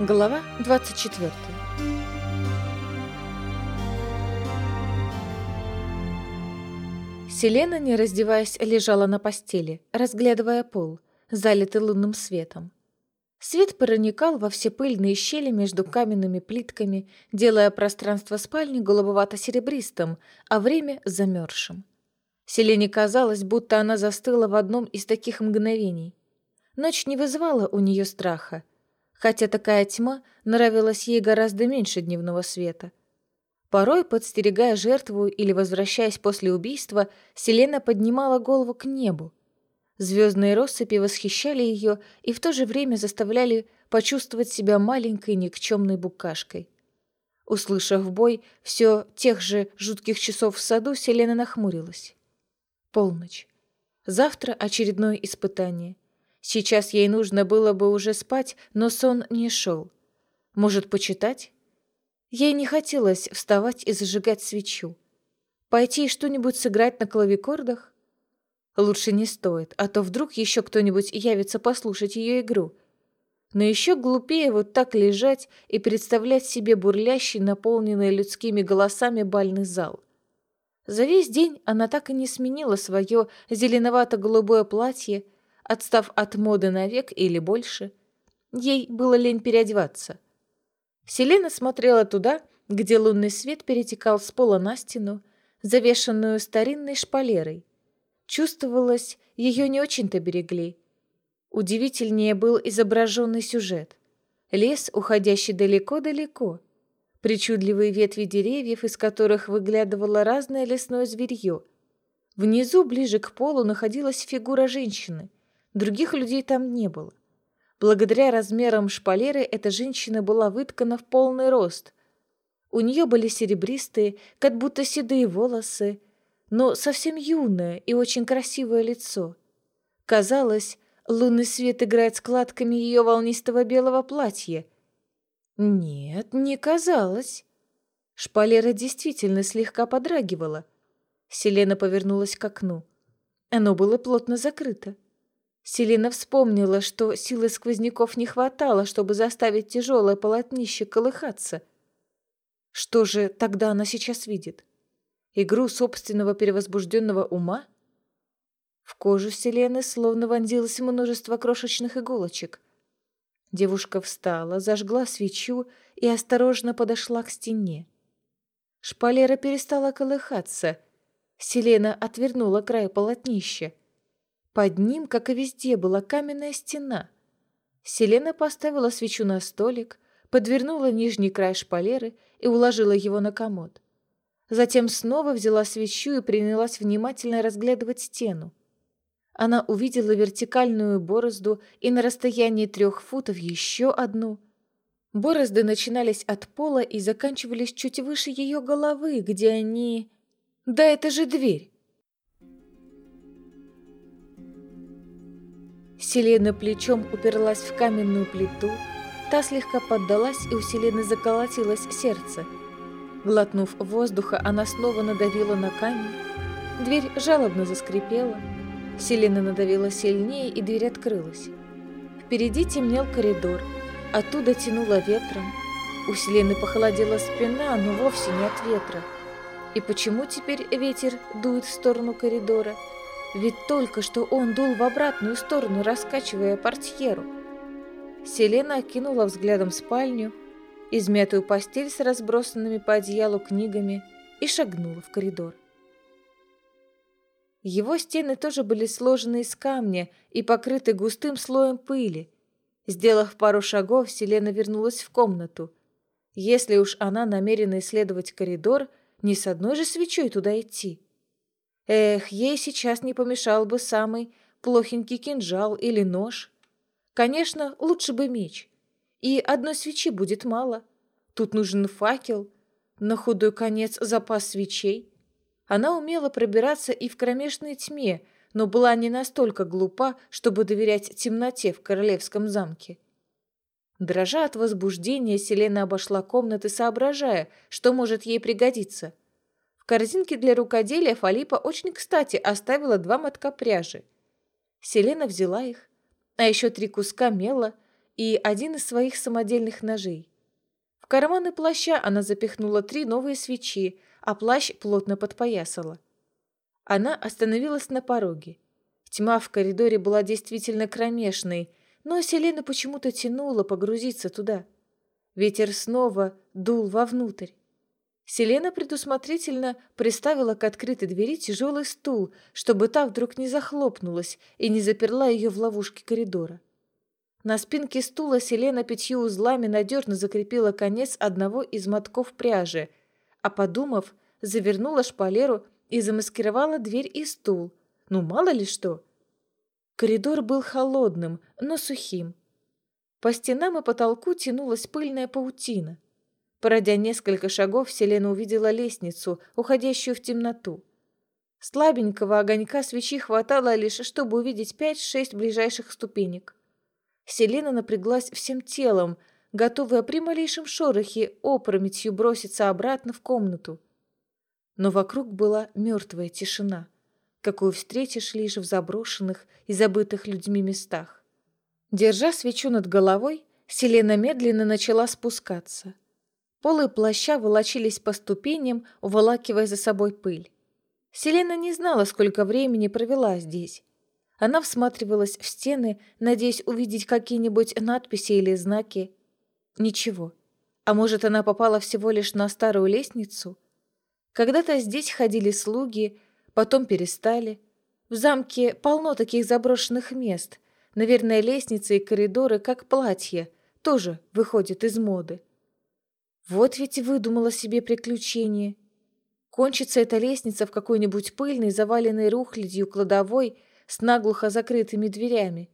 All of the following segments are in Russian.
Глава 24 Селена, не раздеваясь, лежала на постели, разглядывая пол, залитый лунным светом. Свет проникал во все пыльные щели между каменными плитками, делая пространство спальни голубовато-серебристым, а время — замерзшим. Селене казалось, будто она застыла в одном из таких мгновений. Ночь не вызывала у нее страха, хотя такая тьма нравилась ей гораздо меньше дневного света. Порой, подстерегая жертву или возвращаясь после убийства, Селена поднимала голову к небу, Звездные россыпи восхищали ее и в то же время заставляли почувствовать себя маленькой никчемной букашкой. Услышав бой все тех же жутких часов в саду, Селена нахмурилась. Полночь. Завтра очередное испытание. Сейчас ей нужно было бы уже спать, но сон не шел. Может, почитать? Ей не хотелось вставать и зажигать свечу. Пойти и что-нибудь сыграть на клавикордах? Лучше не стоит, а то вдруг еще кто-нибудь явится послушать ее игру. Но еще глупее вот так лежать и представлять себе бурлящий, наполненный людскими голосами бальный зал. За весь день она так и не сменила свое зеленовато-голубое платье, отстав от моды на век или больше. Ей было лень переодеваться. Селена смотрела туда, где лунный свет перетекал с пола на стену, завешенную старинной шпалерой. Чувствовалось, ее не очень-то берегли. Удивительнее был изображенный сюжет. Лес, уходящий далеко-далеко. Причудливые ветви деревьев, из которых выглядывало разное лесное зверье. Внизу, ближе к полу, находилась фигура женщины. Других людей там не было. Благодаря размерам шпалеры эта женщина была выткана в полный рост. У нее были серебристые, как будто седые волосы, но совсем юное и очень красивое лицо. Казалось, лунный свет играет складками ее волнистого белого платья. Нет, не казалось. Шпалера действительно слегка подрагивала. Селена повернулась к окну. Оно было плотно закрыто. Селена вспомнила, что силы сквозняков не хватало, чтобы заставить тяжелое полотнище колыхаться. Что же тогда она сейчас видит? Игру собственного перевозбужденного ума? В кожу Селены словно вонзилось множество крошечных иголочек. Девушка встала, зажгла свечу и осторожно подошла к стене. Шпалера перестала колыхаться. Селена отвернула край полотнища. Под ним, как и везде, была каменная стена. Селена поставила свечу на столик, подвернула нижний край шпалеры и уложила его на комод. Затем снова взяла свечу и принялась внимательно разглядывать стену. Она увидела вертикальную борозду и на расстоянии трех футов еще одну. Борозды начинались от пола и заканчивались чуть выше ее головы, где они... Да это же дверь! Селена плечом уперлась в каменную плиту, та слегка поддалась, и у Селены заколотилось сердце — Глотнув воздуха, она снова надавила на камень. Дверь жалобно заскрипела. Селена надавила сильнее, и дверь открылась. Впереди темнел коридор. Оттуда тянуло ветром. У Селены похолодела спина, но вовсе не от ветра. И почему теперь ветер дует в сторону коридора? Ведь только что он дул в обратную сторону, раскачивая портьеру. Селена окинула взглядом спальню, измятую постель с разбросанными по одеялу книгами и шагнула в коридор. Его стены тоже были сложены из камня и покрыты густым слоем пыли. Сделав пару шагов, Селена вернулась в комнату. Если уж она намерена исследовать коридор, не с одной же свечой туда идти. Эх, ей сейчас не помешал бы самый плохенький кинжал или нож. Конечно, лучше бы меч. И одной свечи будет мало. Тут нужен факел, на худой конец запас свечей. Она умела пробираться и в кромешной тьме, но была не настолько глупа, чтобы доверять темноте в королевском замке. Дрожа от возбуждения, Селена обошла комнаты, соображая, что может ей пригодиться. Корзинке для рукоделия Фалипа очень кстати оставила два мотка пряжи. Селена взяла их, а еще три куска мела – и один из своих самодельных ножей. В карманы плаща она запихнула три новые свечи, а плащ плотно подпоясала. Она остановилась на пороге. Тьма в коридоре была действительно кромешной, но Селена почему-то тянула погрузиться туда. Ветер снова дул вовнутрь. Селена предусмотрительно приставила к открытой двери тяжелый стул, чтобы та вдруг не захлопнулась и не заперла ее в ловушке коридора. На спинке стула Селена пятью узлами надежно закрепила конец одного из мотков пряжи, а, подумав, завернула шпалеру и замаскировала дверь и стул. Ну, мало ли что. Коридор был холодным, но сухим. По стенам и потолку тянулась пыльная паутина. Пройдя несколько шагов, Селена увидела лестницу, уходящую в темноту. Слабенького огонька свечи хватало лишь, чтобы увидеть пять-шесть ближайших ступенек. Селена напряглась всем телом, готовая при малейшем шорохе опрометью броситься обратно в комнату. Но вокруг была мертвая тишина, какую встретишь лишь в заброшенных и забытых людьми местах. Держа свечу над головой, Селена медленно начала спускаться — Полы плаща волочились по ступеням, уволакивая за собой пыль. Селена не знала, сколько времени провела здесь. Она всматривалась в стены, надеясь увидеть какие-нибудь надписи или знаки. Ничего. А может, она попала всего лишь на старую лестницу? Когда-то здесь ходили слуги, потом перестали. В замке полно таких заброшенных мест. Наверное, лестницы и коридоры, как платья, тоже выходят из моды. Вот ведь выдумала себе приключение. Кончится эта лестница в какой-нибудь пыльной, заваленной рухлядью кладовой с наглухо закрытыми дверями.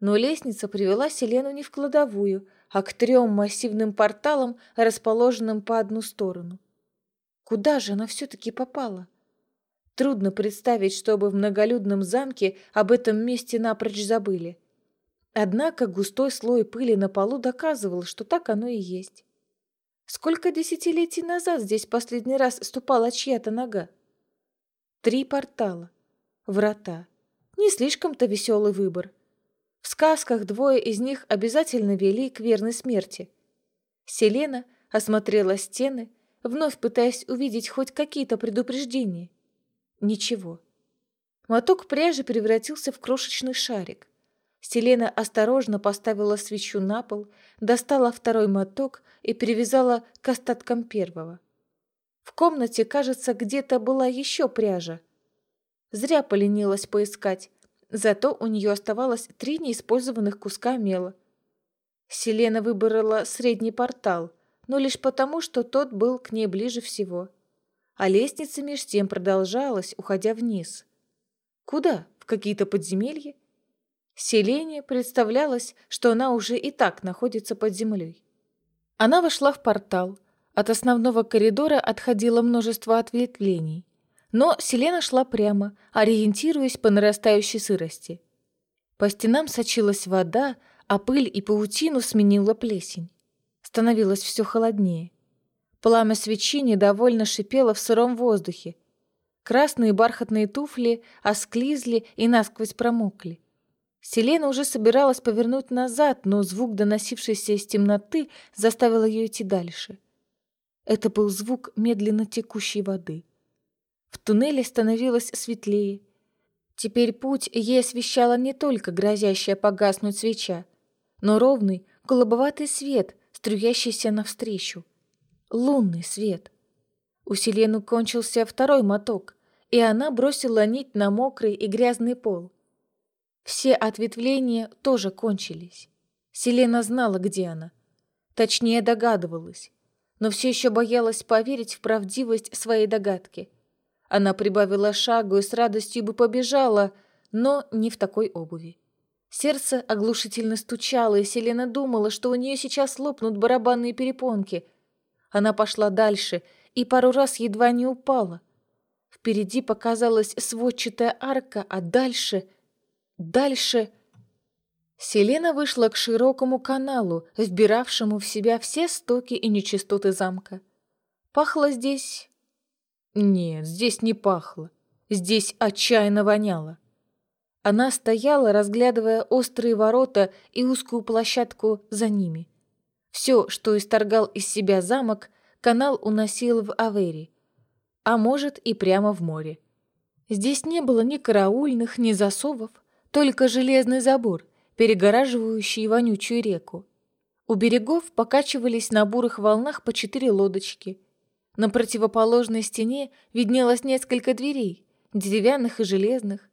Но лестница привела Селену не в кладовую, а к трем массивным порталам, расположенным по одну сторону. Куда же она все-таки попала? Трудно представить, чтобы в многолюдном замке об этом месте напрочь забыли. Однако густой слой пыли на полу доказывал, что так оно и есть. Сколько десятилетий назад здесь последний раз ступала чья-то нога? Три портала. Врата. Не слишком-то веселый выбор. В сказках двое из них обязательно вели к верной смерти. Селена осмотрела стены, вновь пытаясь увидеть хоть какие-то предупреждения. Ничего. Моток пряжи превратился в крошечный шарик. Селена осторожно поставила свечу на пол, достала второй моток и привязала к остаткам первого. В комнате, кажется, где-то была еще пряжа. Зря поленилась поискать, зато у нее оставалось три неиспользованных куска мела. Селена выбрала средний портал, но лишь потому, что тот был к ней ближе всего. А лестница меж тем продолжалась, уходя вниз. Куда? В какие-то подземелья? Селене представлялось, что она уже и так находится под землей. Она вошла в портал. От основного коридора отходило множество ответвлений. Но Селена шла прямо, ориентируясь по нарастающей сырости. По стенам сочилась вода, а пыль и паутину сменила плесень. Становилось все холоднее. Пламя свечи недовольно шипело в сыром воздухе. Красные бархатные туфли осклизли и насквозь промокли. Селена уже собиралась повернуть назад, но звук, доносившийся из темноты, заставил ее идти дальше. Это был звук медленно текущей воды. В туннеле становилось светлее. Теперь путь ей освещала не только грозящая погаснуть свеча, но ровный, голубоватый свет, струящийся навстречу. Лунный свет. У Селены кончился второй моток, и она бросила нить на мокрый и грязный пол — все ответвления тоже кончились. Селена знала, где она. Точнее, догадывалась. Но все еще боялась поверить в правдивость своей догадки. Она прибавила шагу и с радостью бы побежала, но не в такой обуви. Сердце оглушительно стучало, и Селена думала, что у нее сейчас лопнут барабанные перепонки. Она пошла дальше и пару раз едва не упала. Впереди показалась сводчатая арка, а дальше — Дальше... Селена вышла к широкому каналу, вбиравшему в себя все стоки и нечистоты замка. Пахло здесь... Нет, здесь не пахло. Здесь отчаянно воняло. Она стояла, разглядывая острые ворота и узкую площадку за ними. Все, что исторгал из себя замок, канал уносил в Авери, а может и прямо в море. Здесь не было ни караульных, ни засовов, только железный забор, перегораживающий вонючую реку. У берегов покачивались на бурых волнах по четыре лодочки. На противоположной стене виднелось несколько дверей, деревянных и железных.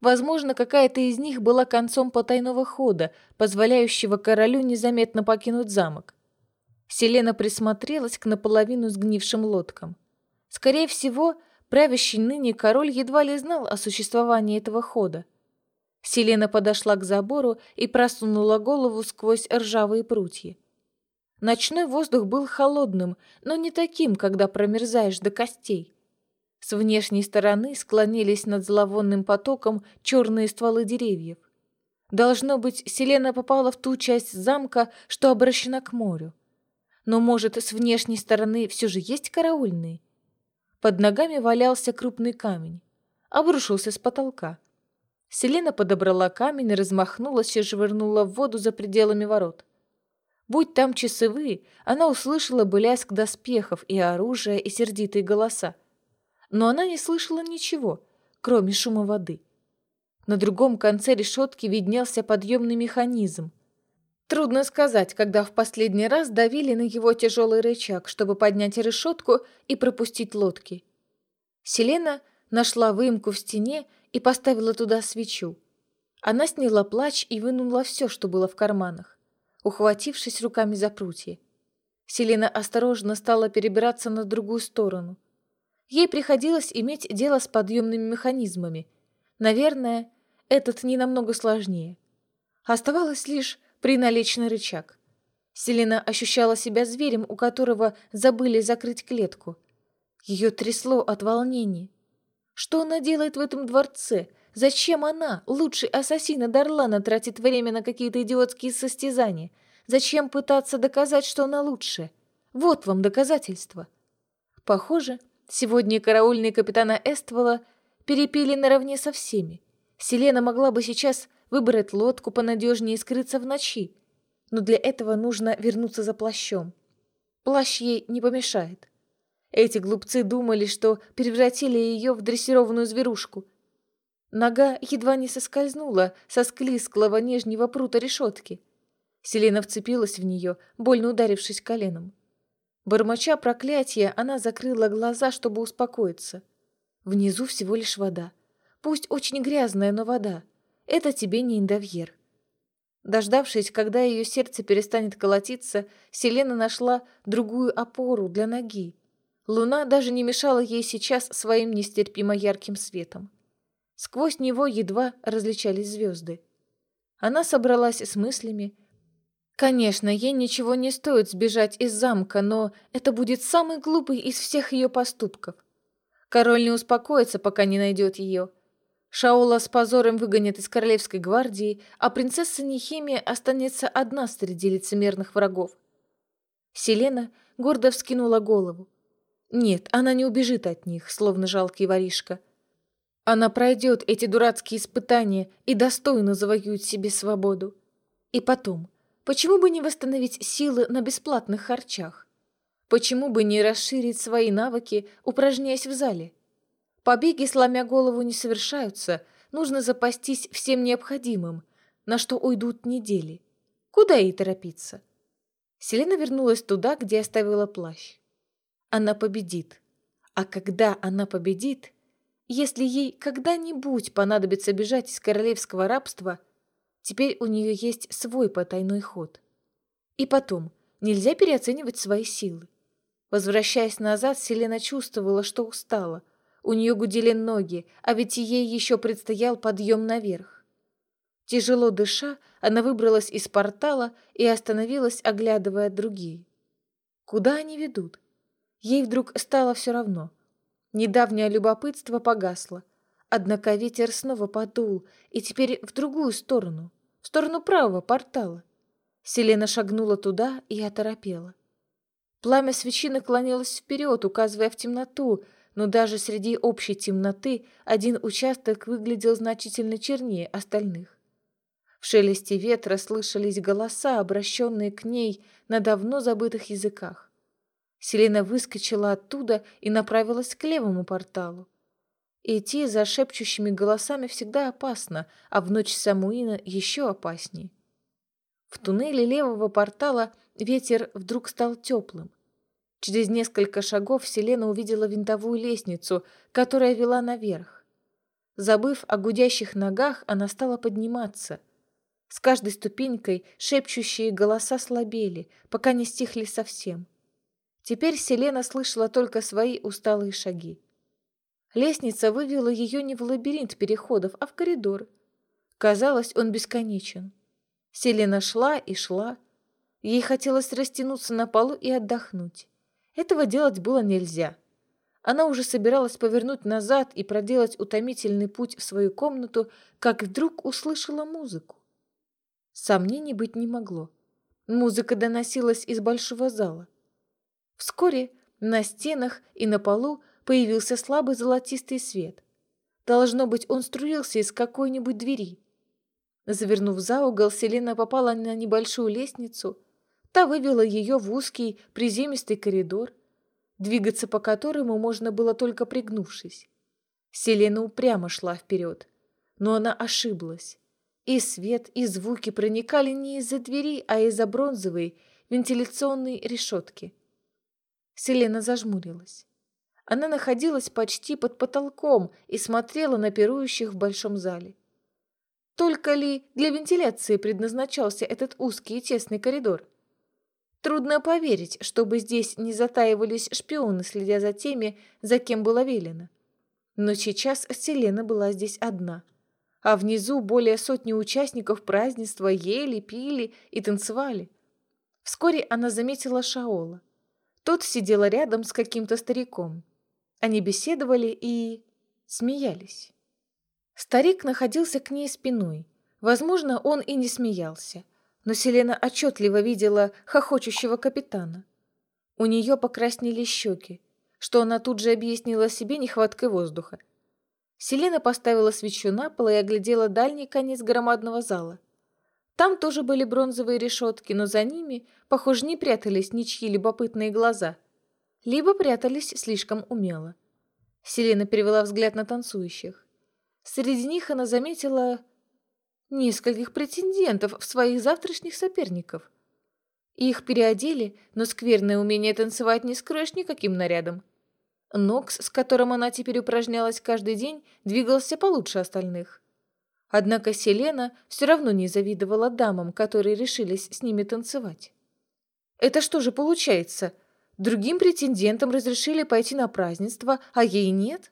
Возможно, какая-то из них была концом потайного хода, позволяющего королю незаметно покинуть замок. Селена присмотрелась к наполовину сгнившим лодкам. Скорее всего, правящий ныне король едва ли знал о существовании этого хода. Селена подошла к забору и просунула голову сквозь ржавые прутья. Ночной воздух был холодным, но не таким, когда промерзаешь до костей. С внешней стороны склонились над зловонным потоком черные стволы деревьев. Должно быть, Селена попала в ту часть замка, что обращена к морю. Но, может, с внешней стороны все же есть караульные? Под ногами валялся крупный камень. Обрушился с потолка. Селена подобрала камень, размахнулась и швырнула в воду за пределами ворот. Будь там часовые, она услышала бы лязг доспехов и оружия и сердитые голоса. Но она не слышала ничего, кроме шума воды. На другом конце решетки виднелся подъемный механизм. Трудно сказать, когда в последний раз давили на его тяжелый рычаг, чтобы поднять решетку и пропустить лодки. Селена нашла выемку в стене и поставила туда свечу. Она сняла плач и вынула все, что было в карманах, ухватившись руками за прутья. Селена осторожно стала перебираться на другую сторону. Ей приходилось иметь дело с подъемными механизмами. Наверное, этот не намного сложнее. Оставалось лишь приналечь на рычаг. Селена ощущала себя зверем, у которого забыли закрыть клетку. Ее трясло от волнения. Что она делает в этом дворце? Зачем она, лучший ассасин Дарлана, тратит время на какие-то идиотские состязания? Зачем пытаться доказать, что она лучше? Вот вам доказательство. Похоже, сегодня караульные капитана Эствола перепили наравне со всеми. Селена могла бы сейчас выбрать лодку понадежнее и скрыться в ночи, но для этого нужно вернуться за плащом. Плащ ей не помешает. Эти глупцы думали, что превратили ее в дрессированную зверушку. Нога едва не соскользнула со склизклого нижнего прута решетки. Селена вцепилась в нее, больно ударившись коленом. Бормоча проклятия, она закрыла глаза, чтобы успокоиться. Внизу всего лишь вода. Пусть очень грязная, но вода. Это тебе не индовьер. Дождавшись, когда ее сердце перестанет колотиться, Селена нашла другую опору для ноги. Луна даже не мешала ей сейчас своим нестерпимо ярким светом. Сквозь него едва различались звезды. Она собралась с мыслями. Конечно, ей ничего не стоит сбежать из замка, но это будет самый глупый из всех ее поступков. Король не успокоится, пока не найдет ее. Шаула с позором выгонят из королевской гвардии, а принцесса Нехимия останется одна среди лицемерных врагов. Селена гордо вскинула голову. Нет, она не убежит от них, словно жалкий воришка. Она пройдет эти дурацкие испытания и достойно завоюет себе свободу. И потом, почему бы не восстановить силы на бесплатных харчах? Почему бы не расширить свои навыки, упражняясь в зале? Побеги, сломя голову, не совершаются, нужно запастись всем необходимым, на что уйдут недели. Куда ей торопиться? Селена вернулась туда, где оставила плащ она победит. А когда она победит, если ей когда-нибудь понадобится бежать из королевского рабства, теперь у нее есть свой потайной ход. И потом, нельзя переоценивать свои силы. Возвращаясь назад, Селена чувствовала, что устала. У нее гудели ноги, а ведь ей еще предстоял подъем наверх. Тяжело дыша, она выбралась из портала и остановилась, оглядывая другие. Куда они ведут? Ей вдруг стало все равно. Недавнее любопытство погасло. Однако ветер снова подул, и теперь в другую сторону, в сторону правого портала. Селена шагнула туда и оторопела. Пламя свечи наклонилось вперед, указывая в темноту, но даже среди общей темноты один участок выглядел значительно чернее остальных. В шелесте ветра слышались голоса, обращенные к ней на давно забытых языках. Селена выскочила оттуда и направилась к левому порталу. Идти за шепчущими голосами всегда опасно, а в ночь Самуина еще опаснее. В туннеле левого портала ветер вдруг стал теплым. Через несколько шагов Селена увидела винтовую лестницу, которая вела наверх. Забыв о гудящих ногах, она стала подниматься. С каждой ступенькой шепчущие голоса слабели, пока не стихли совсем. Теперь Селена слышала только свои усталые шаги. Лестница вывела ее не в лабиринт переходов, а в коридор. Казалось, он бесконечен. Селена шла и шла. Ей хотелось растянуться на полу и отдохнуть. Этого делать было нельзя. Она уже собиралась повернуть назад и проделать утомительный путь в свою комнату, как вдруг услышала музыку. Сомнений быть не могло. Музыка доносилась из большого зала. Вскоре на стенах и на полу появился слабый золотистый свет. Должно быть, он струился из какой-нибудь двери. Завернув за угол, Селена попала на небольшую лестницу – Та вывела ее в узкий приземистый коридор, двигаться по которому можно было только пригнувшись. Селена упрямо шла вперед, но она ошиблась. И свет, и звуки проникали не из-за двери, а из-за бронзовой вентиляционной решетки. Селена зажмурилась. Она находилась почти под потолком и смотрела на пирующих в большом зале. Только ли для вентиляции предназначался этот узкий и тесный коридор? Трудно поверить, чтобы здесь не затаивались шпионы, следя за теми, за кем было велено. Но сейчас Селена была здесь одна. А внизу более сотни участников празднества ели, пили и танцевали. Вскоре она заметила Шаола. Тот сидел рядом с каким-то стариком. Они беседовали и... смеялись. Старик находился к ней спиной. Возможно, он и не смеялся но Селена отчетливо видела хохочущего капитана. У нее покраснели щеки, что она тут же объяснила себе нехваткой воздуха. Селена поставила свечу на пол и оглядела дальний конец громадного зала. Там тоже были бронзовые решетки, но за ними, похоже, не прятались ничьи любопытные глаза. Либо прятались слишком умело. Селена перевела взгляд на танцующих. Среди них она заметила нескольких претендентов в своих завтрашних соперников. Их переодели, но скверное умение танцевать не скроешь никаким нарядом. Нокс, с которым она теперь упражнялась каждый день, двигался получше остальных. Однако Селена все равно не завидовала дамам, которые решились с ними танцевать. Это что же получается? Другим претендентам разрешили пойти на празднество, а ей нет?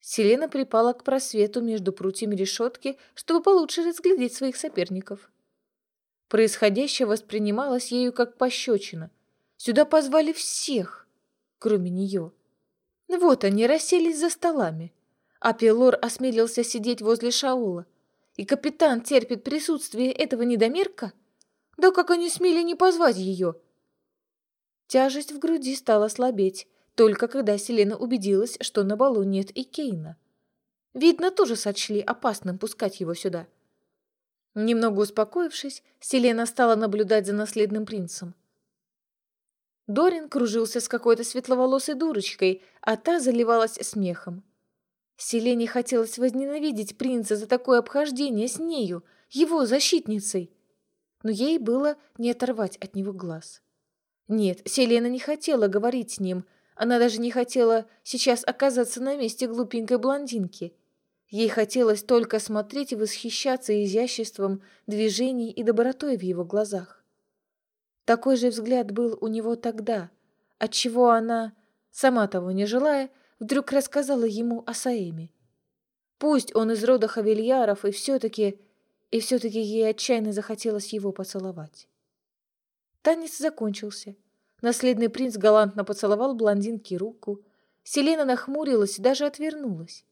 Селена припала к просвету между прутьями решетки, чтобы получше разглядеть своих соперников. Происходящее воспринималось ею как пощечина. Сюда позвали всех, кроме нее. Вот они расселись за столами, а Пелор осмелился сидеть возле Шаула. И капитан терпит присутствие этого недомерка? Да как они смели не позвать ее? Тяжесть в груди стала слабеть, только когда Селена убедилась, что на балу нет и Кейна. Видно, тоже сочли опасным пускать его сюда. Немного успокоившись, Селена стала наблюдать за наследным принцем. Дорин кружился с какой-то светловолосой дурочкой, а та заливалась смехом. Селене хотелось возненавидеть принца за такое обхождение с нею, его защитницей. Но ей было не оторвать от него глаз. Нет, Селена не хотела говорить с ним, она даже не хотела сейчас оказаться на месте глупенькой блондинки. Ей хотелось только смотреть и восхищаться изяществом движений и добротой в его глазах. Такой же взгляд был у него тогда, отчего она, сама того не желая, вдруг рассказала ему о Саэме. Пусть он из рода Хавильяров, и все-таки, и все-таки ей отчаянно захотелось его поцеловать. Танец закончился. Наследный принц галантно поцеловал блондинке руку. Селена нахмурилась и даже отвернулась.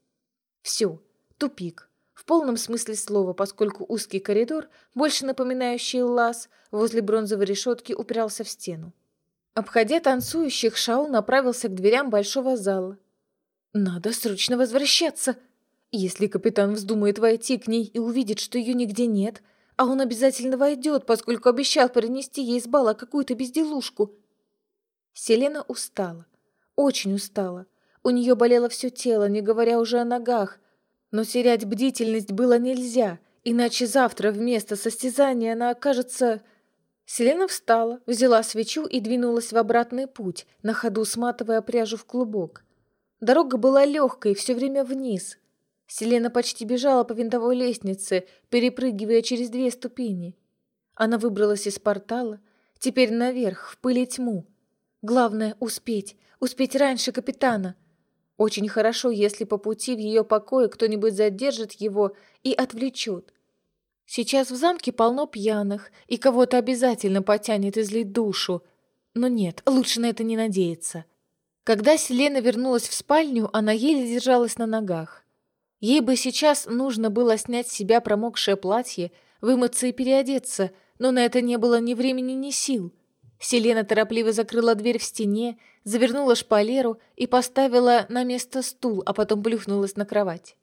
Все, тупик. В полном смысле слова, поскольку узкий коридор, больше напоминающий лаз, возле бронзовой решетки упирался в стену. Обходя танцующих, Шаул направился к дверям большого зала. Надо срочно возвращаться. Если капитан вздумает войти к ней и увидит, что ее нигде нет, а он обязательно войдет, поскольку обещал принести ей с бала какую-то безделушку. Селена устала. Очень устала. У нее болело все тело, не говоря уже о ногах. Но терять бдительность было нельзя, иначе завтра вместо состязания она окажется... Селена встала, взяла свечу и двинулась в обратный путь, на ходу сматывая пряжу в клубок. Дорога была легкой, все время вниз. Селена почти бежала по винтовой лестнице, перепрыгивая через две ступени. Она выбралась из портала, теперь наверх, в пыли тьму. Главное — успеть, успеть раньше капитана. Очень хорошо, если по пути в ее покое кто-нибудь задержит его и отвлечет. Сейчас в замке полно пьяных, и кого-то обязательно потянет излить душу. Но нет, лучше на это не надеяться. Когда Селена вернулась в спальню, она еле держалась на ногах. Ей бы сейчас нужно было снять с себя промокшее платье, вымыться и переодеться, но на это не было ни времени, ни сил. Селена торопливо закрыла дверь в стене, завернула шпалеру и поставила на место стул, а потом плюхнулась на кровать.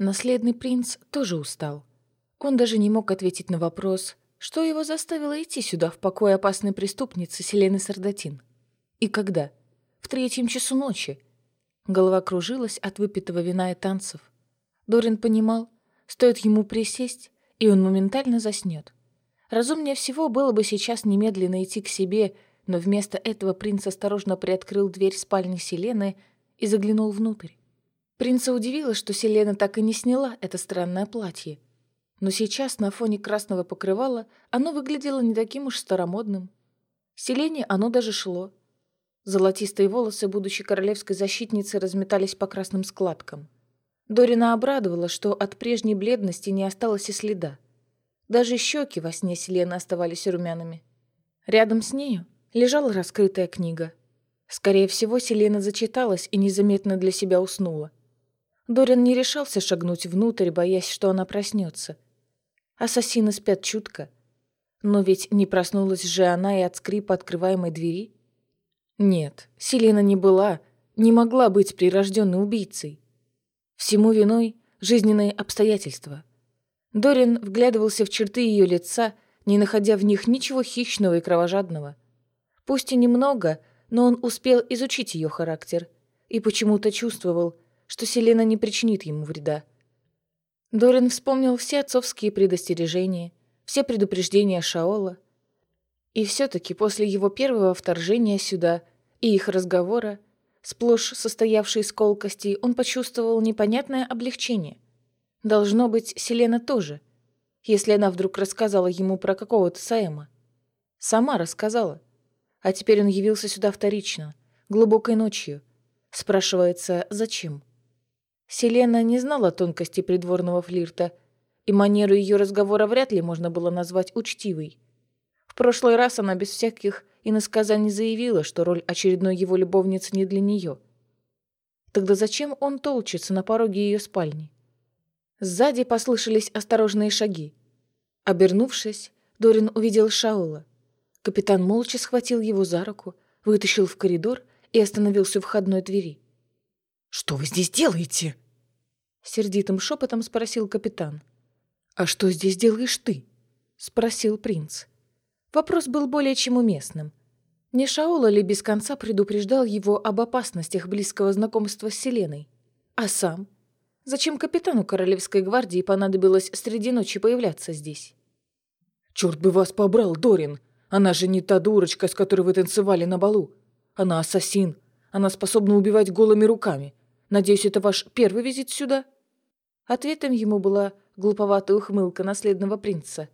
Наследный принц тоже устал. Он даже не мог ответить на вопрос что его заставило идти сюда в покой опасной преступницы Селены Сардатин? И когда? В третьем часу ночи. Голова кружилась от выпитого вина и танцев. Дорин понимал, стоит ему присесть, и он моментально заснет. Разумнее всего было бы сейчас немедленно идти к себе, но вместо этого принц осторожно приоткрыл дверь спальни Селены и заглянул внутрь. Принца удивило, что Селена так и не сняла это странное платье. Но сейчас на фоне красного покрывала оно выглядело не таким уж старомодным. Селене оно даже шло. Золотистые волосы будущей королевской защитницы разметались по красным складкам. Дорина обрадовала, что от прежней бледности не осталось и следа. Даже щеки во сне Селены оставались румяными. Рядом с нею лежала раскрытая книга. Скорее всего, Селена зачиталась и незаметно для себя уснула. Дорин не решался шагнуть внутрь, боясь, что она проснется. Ассасины спят чутко. Но ведь не проснулась же она и от скрипа открываемой двери. Нет, Селена не была, не могла быть прирожденной убийцей. Всему виной жизненные обстоятельства. Дорин вглядывался в черты ее лица, не находя в них ничего хищного и кровожадного. Пусть и немного, но он успел изучить ее характер и почему-то чувствовал, что Селена не причинит ему вреда. Дорин вспомнил все отцовские предостережения, все предупреждения Шаола. И все-таки после его первого вторжения сюда и их разговора, сплошь состоявший из колкостей, он почувствовал непонятное облегчение. Должно быть, Селена тоже, если она вдруг рассказала ему про какого-то Саэма. Сама рассказала. А теперь он явился сюда вторично, глубокой ночью. Спрашивается, зачем? Селена не знала тонкости придворного флирта, и манеру ее разговора вряд ли можно было назвать учтивой. В прошлый раз она без всяких иносказаний заявила, что роль очередной его любовницы не для нее. Тогда зачем он толчется на пороге ее спальни? Сзади послышались осторожные шаги. Обернувшись, Дорин увидел Шаула. Капитан молча схватил его за руку, вытащил в коридор и остановился у входной двери. «Что вы здесь делаете?» Сердитым шепотом спросил капитан. «А что здесь делаешь ты?» Спросил принц. Вопрос был более чем уместным. Не Шаола ли без конца предупреждал его об опасностях близкого знакомства с Селеной? А сам? Зачем капитану Королевской гвардии понадобилось среди ночи появляться здесь? «Черт бы вас побрал, Дорин! Она же не та дурочка, с которой вы танцевали на балу. Она ассасин. Она способна убивать голыми руками. Надеюсь, это ваш первый визит сюда?» Ответом ему была глуповатая ухмылка наследного принца.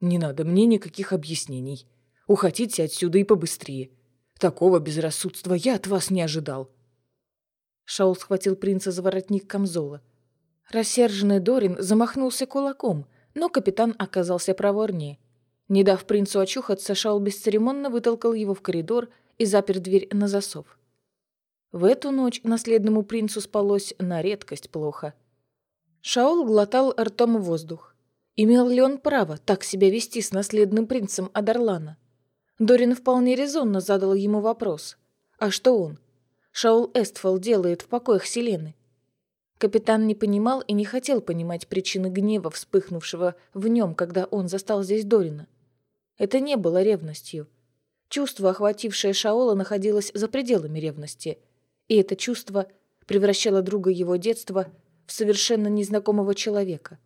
«Не надо мне никаких объяснений. Уходите отсюда и побыстрее. Такого безрассудства я от вас не ожидал». Шаул схватил принца за воротник камзола. Рассерженный Дорин замахнулся кулаком, но капитан оказался проворнее. Не дав принцу очухаться, Шаул бесцеремонно вытолкал его в коридор и запер дверь на засов. В эту ночь наследному принцу спалось на редкость плохо. Шаол глотал ртом воздух. Имел ли он право так себя вести с наследным принцем Адарлана? Дорин вполне резонно задал ему вопрос. А что он? Шаул Эстфол делает в покоях Селены? Капитан не понимал и не хотел понимать причины гнева, вспыхнувшего в нем, когда он застал здесь Дорина. Это не было ревностью. Чувство, охватившее Шаола, находилось за пределами ревности – и это чувство превращало друга его детства в совершенно незнакомого человека.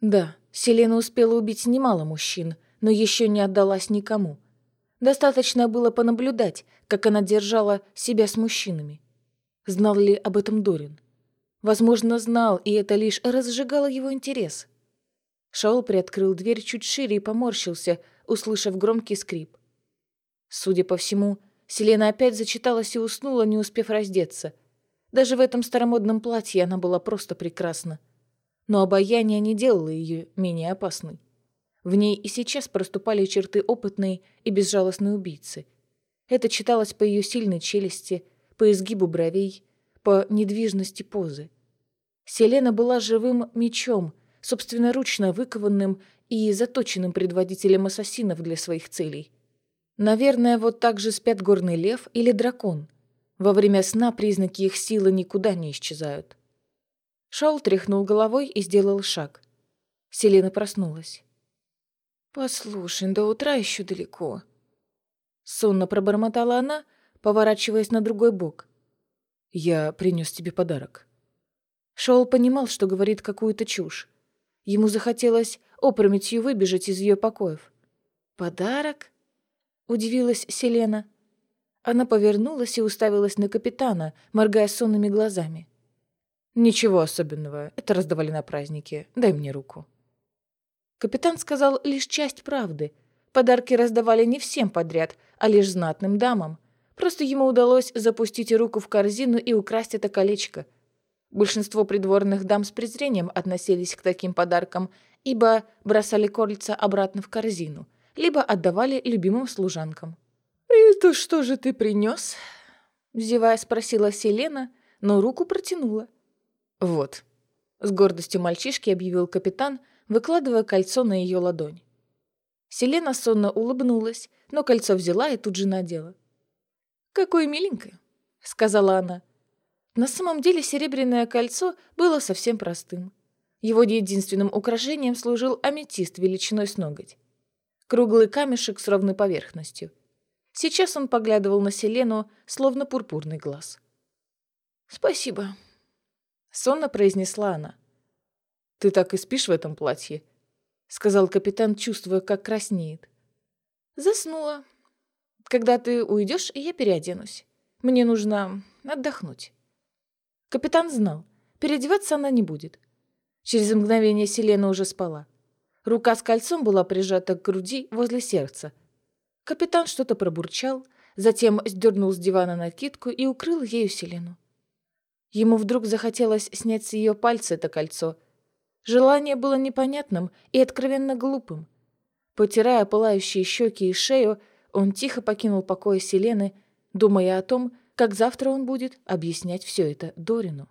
Да, Селена успела убить немало мужчин, но еще не отдалась никому. Достаточно было понаблюдать, как она держала себя с мужчинами. Знал ли об этом Дорин? Возможно, знал, и это лишь разжигало его интерес. Шаол приоткрыл дверь чуть шире и поморщился, услышав громкий скрип. Судя по всему, Селена опять зачиталась и уснула, не успев раздеться. Даже в этом старомодном платье она была просто прекрасна. Но обаяние не делало ее менее опасной. В ней и сейчас проступали черты опытной и безжалостной убийцы. Это читалось по ее сильной челюсти, по изгибу бровей, по недвижности позы. Селена была живым мечом, собственноручно выкованным и заточенным предводителем ассасинов для своих целей – Наверное, вот так же спят горный лев или дракон. Во время сна признаки их силы никуда не исчезают. Шаул тряхнул головой и сделал шаг. Селена проснулась. «Послушай, до утра еще далеко». Сонно пробормотала она, поворачиваясь на другой бок. «Я принес тебе подарок». Шоул понимал, что говорит какую-то чушь. Ему захотелось опрометью выбежать из ее покоев. «Подарок?» — удивилась Селена. Она повернулась и уставилась на капитана, моргая сонными глазами. «Ничего особенного. Это раздавали на празднике. Дай мне руку». Капитан сказал лишь часть правды. Подарки раздавали не всем подряд, а лишь знатным дамам. Просто ему удалось запустить руку в корзину и украсть это колечко. Большинство придворных дам с презрением относились к таким подаркам, ибо бросали кольца обратно в корзину, либо отдавали любимым служанкам. «Это что же ты принес?» Зевая спросила Селена, но руку протянула. «Вот», — с гордостью мальчишки объявил капитан, выкладывая кольцо на ее ладонь. Селена сонно улыбнулась, но кольцо взяла и тут же надела. «Какое миленькое», — сказала она. На самом деле серебряное кольцо было совсем простым. Его единственным украшением служил аметист величиной с ноготь. Круглый камешек с ровной поверхностью. Сейчас он поглядывал на Селену, словно пурпурный глаз. «Спасибо», — сонно произнесла она. «Ты так и спишь в этом платье?» — сказал капитан, чувствуя, как краснеет. «Заснула. Когда ты уйдешь, я переоденусь. Мне нужно отдохнуть». Капитан знал, переодеваться она не будет. Через мгновение Селена уже спала. Рука с кольцом была прижата к груди возле сердца. Капитан что-то пробурчал, затем сдернул с дивана накидку и укрыл ею Селену. Ему вдруг захотелось снять с ее пальца это кольцо — Желание было непонятным и откровенно глупым. Потирая пылающие щеки и шею, он тихо покинул покой Селены, думая о том, как завтра он будет объяснять все это Дорину.